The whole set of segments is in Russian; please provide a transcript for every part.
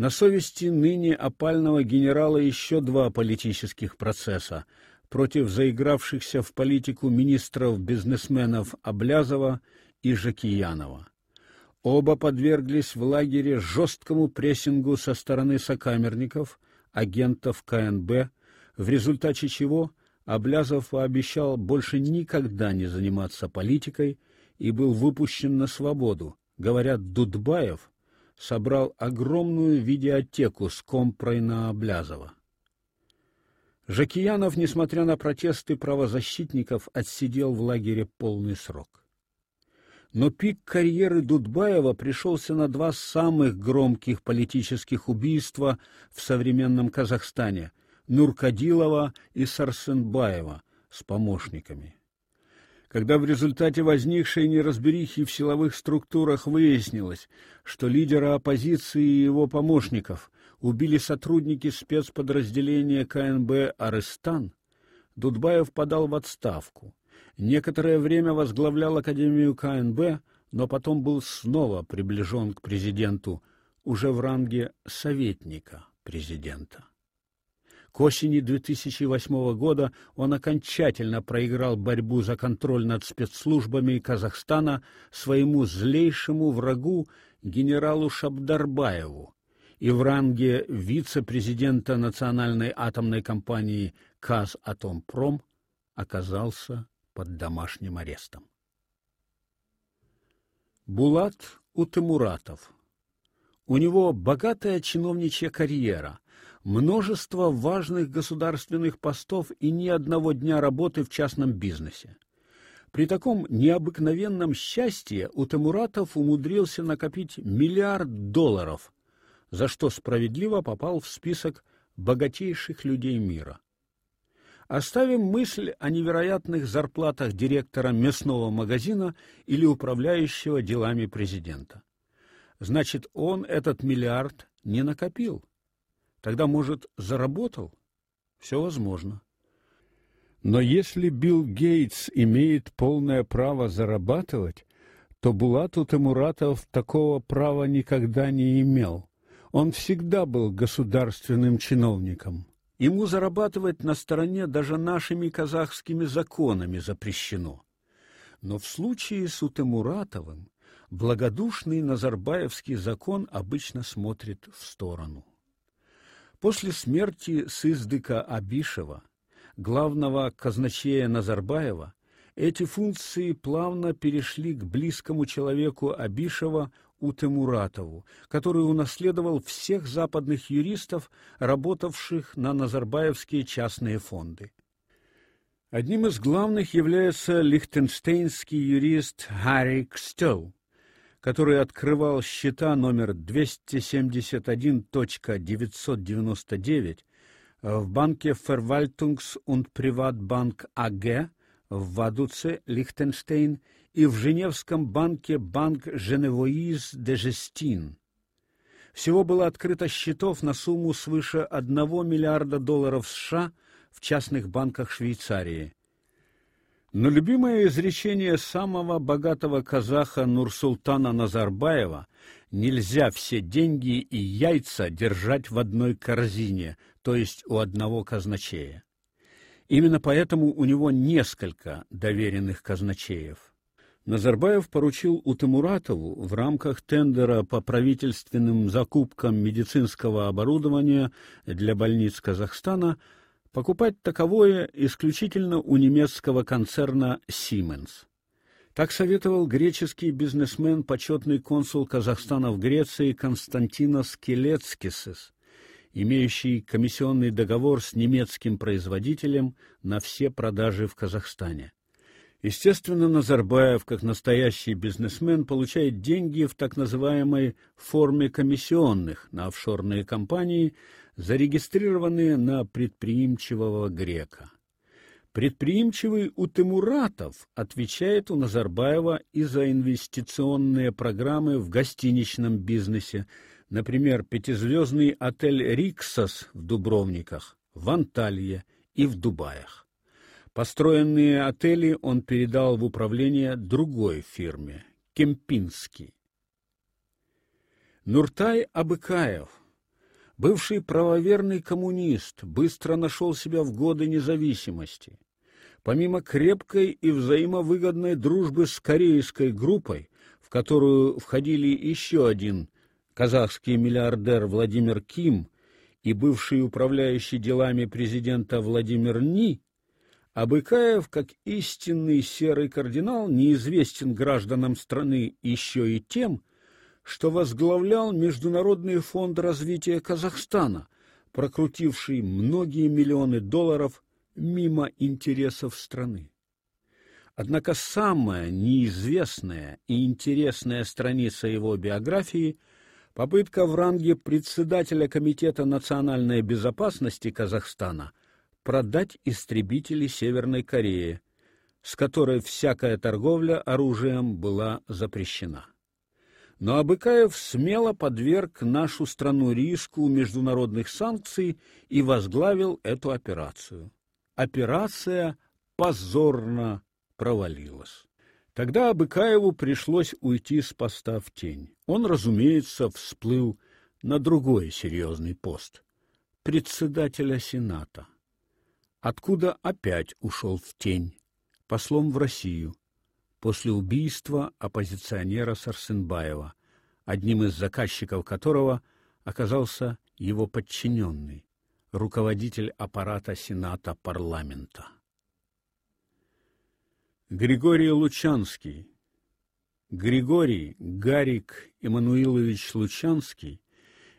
На совести ныне опального генерала еще два политических процесса против заигравшихся в политику министров-бизнесменов Облязова и Жакиянова. Оба подверглись в лагере жесткому прессингу со стороны сокамерников, агентов КНБ, в результате чего Облязов пообещал больше никогда не заниматься политикой и был выпущен на свободу. Говорят, Дудбаев собрал огромную видеотеку с компрой на Облязова. Жакиянов, несмотря на протесты правозащитников, отсидел в лагере полный срок. Но пик карьеры Дудбаева пришелся на два самых громких политических убийства в современном Казахстане Нуркадилова и Сарсенбаева с помощниками. Когда в результате возникшей неразберихи в силовых структурах выяснилось, что лидера оппозиции и его помощников убили сотрудники спецподразделения КНБ Арестан, Дудбаев подал в отставку. Некоторое время возглавлял Академию КНБ, но потом был снова приближен к президенту уже в ранге советника президента. К осени 2008 года он окончательно проиграл борьбу за контроль над спецслужбами Казахстана своему злейшему врагу генералу Шабдарбаеву и в ранге вице-президента национальной атомной компании Казатомпром оказался под домашним арестом. Булат Утемуратов. У него богатая чиновничья карьера, множество важных государственных постов и ни одного дня работы в частном бизнесе. При таком необыкновенном счастье Утемуратов умудрился накопить миллиард долларов, за что справедливо попал в список богатейших людей мира. Оставим мысль о невероятных зарплатах директора мясного магазина или управляющего делами президента. Значит, он этот миллиард не накопил. Тогда, может, заработал? Все возможно. Но если Билл Гейтс имеет полное право зарабатывать, то Булату Темуратов такого права никогда не имел. Он всегда был государственным чиновником. Ему зарабатывать на стороне даже нашими казахскими законами запрещено. Но в случае с Утемуратовым благодушный Назарбаевский закон обычно смотрит в сторону. После смерти Сыздыка Абишева, главного казначея Назарбаева, эти функции плавно перешли к близкому человеку Абишева Утемуратову, который унаследовал всех западных юристов, работавших на назарбаевские частные фонды. Одним из главных является лихтенштейнский юрист Харри Стоу, который открывал счета номер 271.999 в банке Verwaltungs- und Privatbank AG в Вадуце, Лихтенштейн, и в Женевском банке Банк Женевоиз де Жестин. Всего было открыто счетов на сумму свыше 1 миллиарда долларов США в частных банках Швейцарии. Но любимое изречение самого богатого казаха Нурсултана Назарбаева нельзя все деньги и яйца держать в одной корзине, то есть у одного казначея. Именно поэтому у него несколько доверенных казначеев. Назарбаев поручил Утемуратову в рамках тендера по правительственным закупкам медицинского оборудования для больниц Казахстана покупать таковое исключительно у немецкого концерна Siemens. Так советовал греческий бизнесмен, почетный консул Казахстана в Греции Константинос Келецкисис, имеющий комиссионный договор с немецким производителем на все продажи в Казахстане. Естественно, Назарбаев, как настоящий бизнесмен, получает деньги в так называемой форме комиссионных на офшорные компании, зарегистрированные на предприимчивого грека. Предприимчивый Утемуратов отвечает у Назарбаева и за инвестиционные программы в гостиничном бизнесе, например, пятизвездный отель Риксос в Дубровниках, в Анталье и в Дубаях. Построенные отели он передал в управление другой фирме Кемпинский. Нуртай Абыкаев Бывший правоверный коммунист быстро нашел себя в годы независимости. Помимо крепкой и взаимовыгодной дружбы с корейской группой, в которую входили еще один казахский миллиардер Владимир Ким и бывший управляющий делами президента Владимир Ни, Абыкаев, как истинный серый кардинал, неизвестен гражданам страны еще и тем, что возглавлял Международный фонд развития Казахстана, прокрутивший многие миллионы долларов мимо интересов страны. Однако самая неизвестная и интересная страница его биографии попытка в ранге председателя комитета национальной безопасности Казахстана продать истребители Северной Кореи, с которой всякая торговля оружием была запрещена. Но Абыкаев смело подверг нашу страну риску международных санкций и возглавил эту операцию. Операция позорно провалилась. Тогда Абыкаеву пришлось уйти с поста в тень. Он, разумеется, всплыл на другой серьезный пост председателя Сената, откуда опять ушел в тень послом в Россию после убийства оппозиционера Сарсенбаева, одним из заказчиков которого оказался его подчиненный, руководитель аппарата Сената парламента. Григорий Лучанский Григорий Гарик Эммануилович Лучанский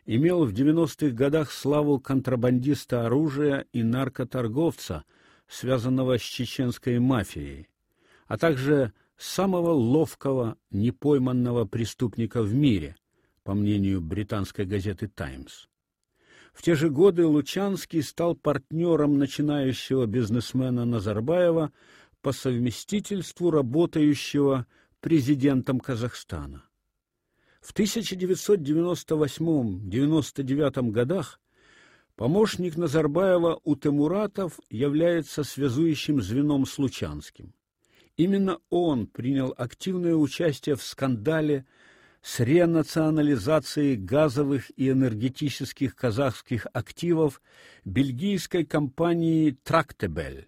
имел в 90-х годах славу контрабандиста оружия и наркоторговца, связанного с чеченской мафией, а также самого ловкого непойманного преступника в мире, по мнению британской газеты Times. В те же годы Лучанский стал партнером начинающего бизнесмена Назарбаева по совместительству работающего президентом Казахстана. В 1998-99 годах помощник Назарбаева Утемуратов является связующим звеном с Лучанским. Именно он принял активное участие в скандале с ренационализацией газовых и энергетических казахских активов бельгийской компании Трактебель.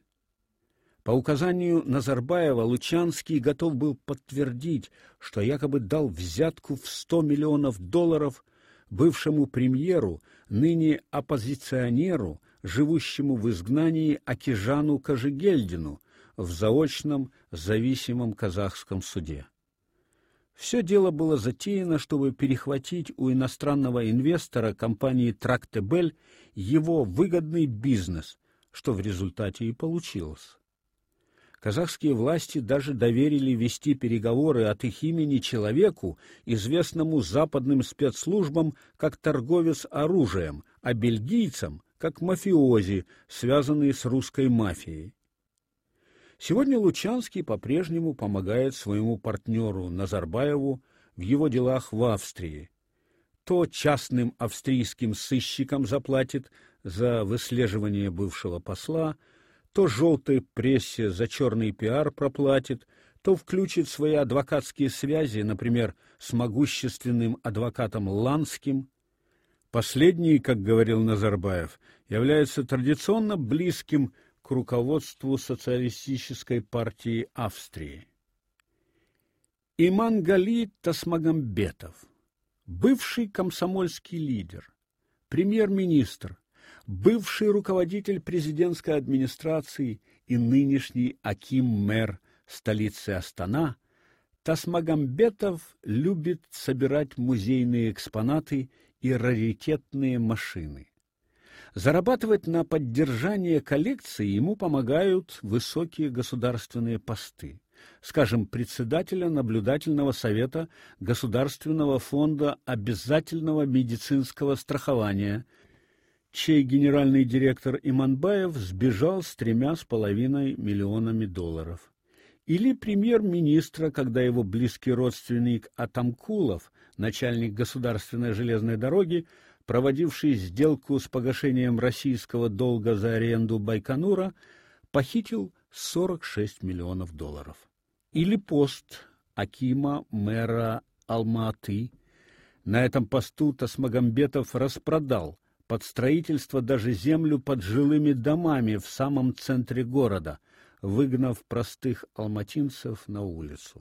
По указанию Назарбаева Лучанский готов был подтвердить, что якобы дал взятку в 100 миллионов долларов бывшему премьеру, ныне оппозиционеру, живущему в изгнании Акижану Кажигельдину, в заочном зависимом казахском суде. Все дело было затеяно, чтобы перехватить у иностранного инвестора компании Трактебель его выгодный бизнес, что в результате и получилось. Казахские власти даже доверили вести переговоры от их имени человеку, известному западным спецслужбам как торговец оружием, а бельгийцам как мафиози, связанные с русской мафией. Сегодня Лучанский по-прежнему помогает своему партнеру Назарбаеву в его делах в Австрии. То частным австрийским сыщикам заплатит за выслеживание бывшего посла, то желтой прессе за черный пиар проплатит, то включит свои адвокатские связи, например, с могущественным адвокатом Ланским. Последний, как говорил Назарбаев, является традиционно близким к руководству социалистической партии Австрии. Имангали Тасмагамбетов, бывший комсомольский лидер, премьер-министр, бывший руководитель президентской администрации и нынешний аким-мэр столицы Астана, Тасмагамбетов любит собирать музейные экспонаты и раритетные машины. Зарабатывать на поддержание коллекции ему помогают высокие государственные посты. Скажем, председателя наблюдательного совета Государственного фонда обязательного медицинского страхования, чей генеральный директор Иманбаев сбежал с тремя с половиной миллионами долларов. Или премьер-министра, когда его близкий родственник Атамкулов, начальник государственной железной дороги, проводивший сделку с погашением российского долга за аренду Байконура, похитил 46 миллионов долларов. Или пост Акима мэра Алматы. На этом посту Тасмагамбетов распродал под строительство даже землю под жилыми домами в самом центре города, выгнав простых алматинцев на улицу.